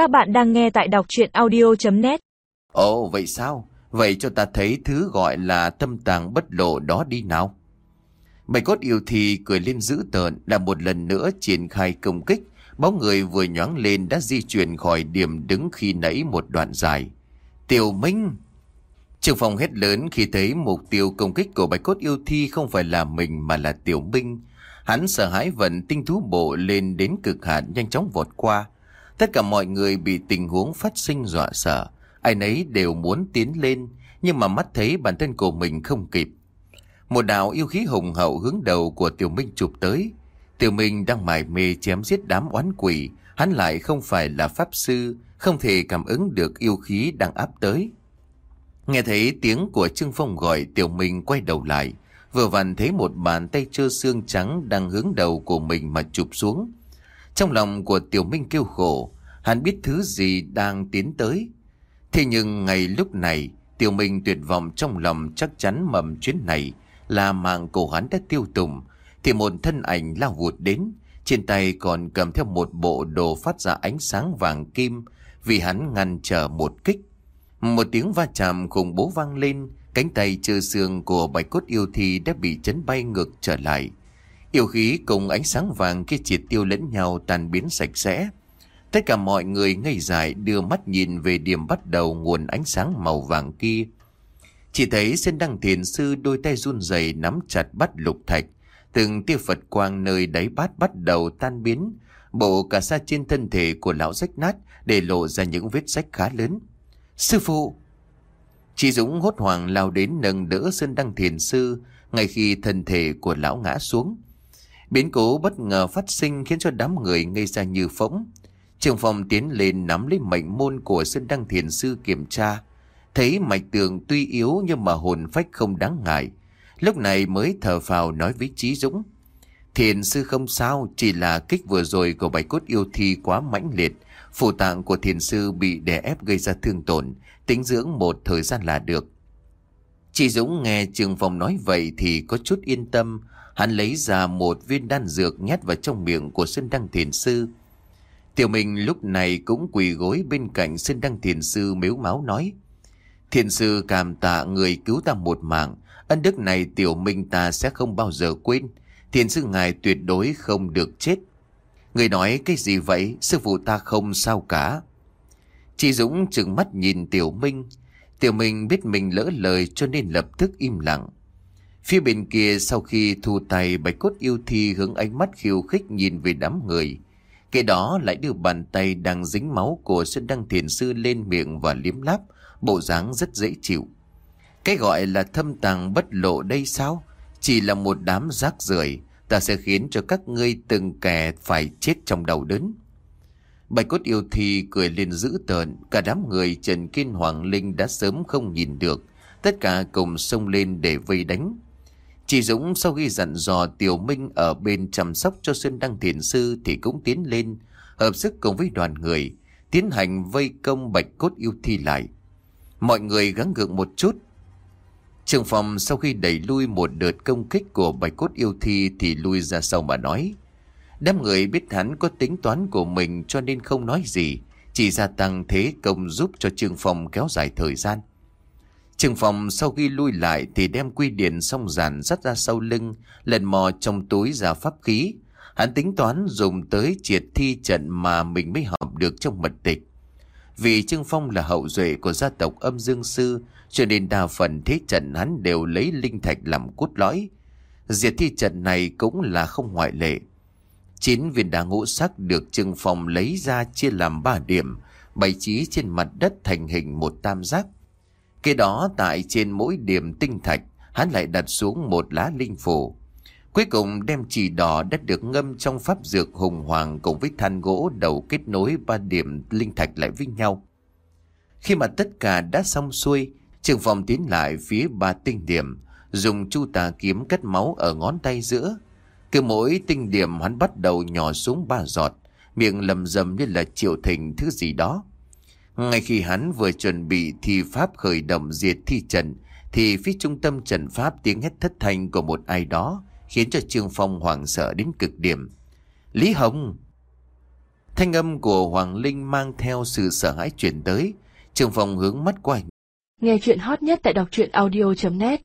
Các bạn đang nghe tại đọc chuyện audio.net Ồ, vậy sao? Vậy cho ta thấy thứ gọi là tâm tàng bất lộ đó đi nào. Bạch cốt yêu thì cười lên dữ tợn là một lần nữa triển khai công kích. Bóng người vừa nhoáng lên đã di chuyển khỏi điểm đứng khi nãy một đoạn dài. Tiểu Minh! Trường phòng hét lớn khi thấy mục tiêu công kích của bạch cốt yêu thi không phải là mình mà là Tiểu Minh. Hắn sợ hãi vận tinh thú bộ lên đến cực hạn, nhanh chóng vọt qua. Tất cả mọi người bị tình huống phát sinh dọa sợ. Ai nấy đều muốn tiến lên, nhưng mà mắt thấy bản thân của mình không kịp. Một đạo yêu khí hùng hậu hướng đầu của Tiểu Minh chụp tới. Tiểu Minh đang mải mê chém giết đám oán quỷ. Hắn lại không phải là pháp sư, không thể cảm ứng được yêu khí đang áp tới. Nghe thấy tiếng của Trương Phong gọi Tiểu Minh quay đầu lại. Vừa vặn thấy một bàn tay trơ xương trắng đang hướng đầu của mình mà chụp xuống. Trong lòng của Tiểu Minh kêu khổ, hắn biết thứ gì đang tiến tới. Thế nhưng ngày lúc này, Tiểu Minh tuyệt vọng trong lòng chắc chắn mầm chuyến này là mạng cổ hắn đã tiêu tùng. Thì một thân ảnh lao vụt đến, trên tay còn cầm theo một bộ đồ phát ra ánh sáng vàng kim vì hắn ngăn trở một kích. Một tiếng va chạm khủng bố vang lên, cánh tay chơ xương của bạch cốt yêu thi đã bị chấn bay ngược trở lại. Yêu khí cùng ánh sáng vàng kia triệt tiêu lẫn nhau tan biến sạch sẽ. Tất cả mọi người ngây dại đưa mắt nhìn về điểm bắt đầu nguồn ánh sáng màu vàng kia. Chỉ thấy sen đăng thiền sư đôi tay run rẩy nắm chặt bắt lục thạch. Từng tia Phật quang nơi đáy bát bắt đầu tan biến. Bộ cả sa trên thân thể của lão rách nát để lộ ra những vết rách khá lớn. Sư phụ! Chị Dũng hốt hoảng lao đến nâng đỡ Sơn Đăng Thiền Sư ngay khi thân thể của lão ngã xuống. Biến cố bất ngờ phát sinh khiến cho đám người ngây ra như phỗng. Trường phòng tiến lên nắm lấy mệnh môn của Sơn Đăng Thiền Sư kiểm tra. Thấy mạch tường tuy yếu nhưng mà hồn phách không đáng ngại. Lúc này mới thở phào nói với Trí Dũng. Thiền sư không sao, chỉ là kích vừa rồi của bạch cốt yêu thi quá mãnh liệt. Phủ tạng của thiền sư bị đè ép gây ra thương tổn, tính dưỡng một thời gian là được. Chị Dũng nghe trường phòng nói vậy thì có chút yên tâm, hắn lấy ra một viên đan dược nhét vào trong miệng của Sơn Đăng Thiền Sư. Tiểu Minh lúc này cũng quỳ gối bên cạnh Sơn Đăng Thiền Sư miếu máu nói. Thiền Sư cảm tạ người cứu ta một mạng, ân đức này Tiểu Minh ta sẽ không bao giờ quên. Thiền Sư ngài tuyệt đối không được chết. Người nói cái gì vậy? Sư phụ ta không sao cả. Chị Dũng trừng mắt nhìn Tiểu Minh. Tiểu Minh biết mình lỡ lời cho nên lập tức im lặng. Phía bên kia sau khi thu tay bạch cốt yêu thi hướng ánh mắt khiêu khích nhìn về đám người. Cái đó lại đưa bàn tay đang dính máu của xuân Đăng Thiền Sư lên miệng và liếm láp, bộ dáng rất dễ chịu. Cái gọi là thâm tàng bất lộ đây sao? Chỉ là một đám rác rưởi ta sẽ khiến cho các ngươi từng kẻ phải chết trong đầu đớn. Bạch cốt yêu thi cười lên dữ tợn, cả đám người Trần Kiên Hoàng Linh đã sớm không nhìn được, tất cả cùng xông lên để vây đánh. Chị Dũng sau khi dặn dò Tiểu Minh ở bên chăm sóc cho Xuân Đăng Thiền Sư thì cũng tiến lên, hợp sức cùng với đoàn người, tiến hành vây công bạch cốt yêu thi lại. Mọi người gắng gượng một chút, Trường phòng sau khi đẩy lui một đợt công kích của bạch cốt yêu thi thì lui ra sau mà nói. Đám người biết hắn có tính toán của mình cho nên không nói gì, chỉ gia tăng thế công giúp cho trường Phong kéo dài thời gian. Trương Phong sau khi lui lại thì đem quy điển xong giản dắt ra sau lưng, lần mò trong túi ra pháp khí. Hắn tính toán dùng tới triệt thi trận mà mình mới học được trong mật tịch. Vì Trương Phong là hậu duệ của gia tộc âm dương sư, cho nên đa phần thế trận hắn đều lấy linh thạch làm cốt lõi. Diệt thi trận này cũng là không ngoại lệ. Chín viên đá ngũ sắc được Trương Phong lấy ra chia làm ba điểm, bày trí trên mặt đất thành hình một tam giác. Kế đó tại trên mỗi điểm tinh thạch, hắn lại đặt xuống một lá linh phủ. Cuối cùng đem chỉ đỏ đã được ngâm trong pháp dược hùng hoàng cùng với than gỗ đầu kết nối ba điểm linh thạch lại với nhau. Khi mà tất cả đã xong xuôi, Trường phòng tiến lại phía ba tinh điểm, dùng chu tà kiếm cắt máu ở ngón tay giữa. Cứ mỗi tinh điểm hắn bắt đầu nhỏ xuống ba giọt, miệng lầm rầm như là triệu thình thứ gì đó. Ngay khi hắn vừa chuẩn bị thi pháp khởi động diệt thi trận, thì phía trung tâm trận pháp tiếng hét thất thanh của một ai đó khiến cho Trương Phong hoảng sợ đến cực điểm. Lý Hồng! Thanh âm của Hoàng Linh mang theo sự sợ hãi chuyển tới. trương phong hướng mắt qua Nghe chuyện hot nhất tại đọc truyện audio.net